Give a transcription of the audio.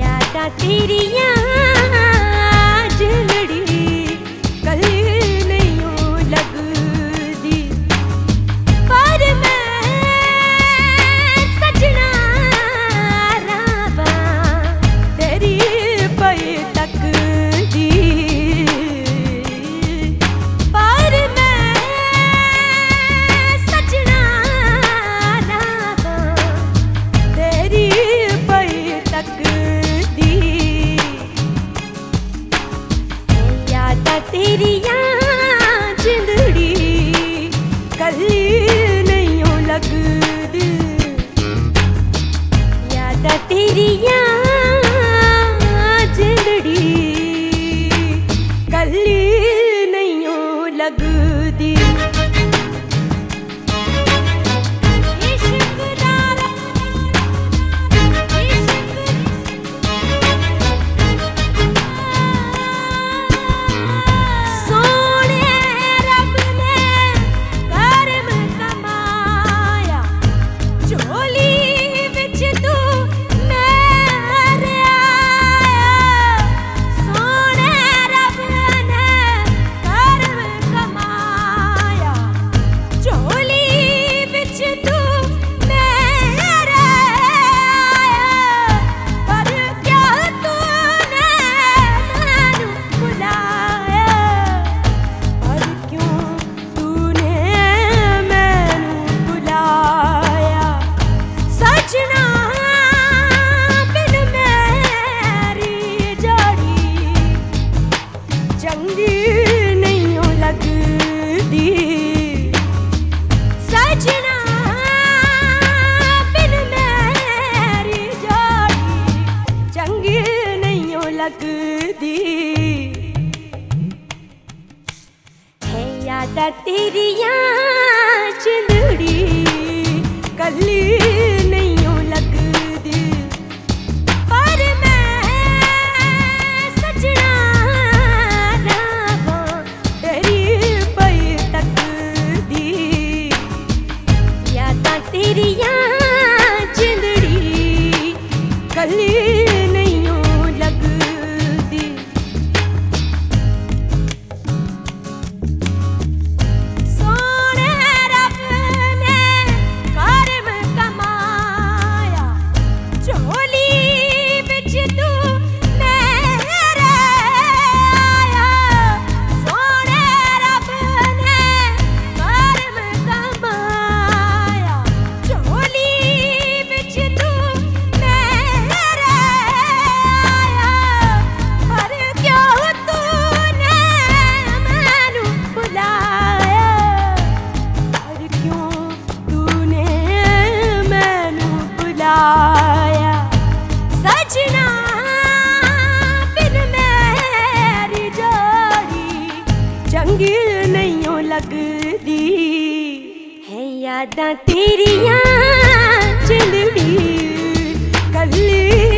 यादा तेरी याद तेरियाँ चंदड़ी कली नहीं लगदी। पर तेरी चंदड़ी बुलाया सजना बिन नहीं लगदी। है तेरियाँ चंदड़ी कल्ली।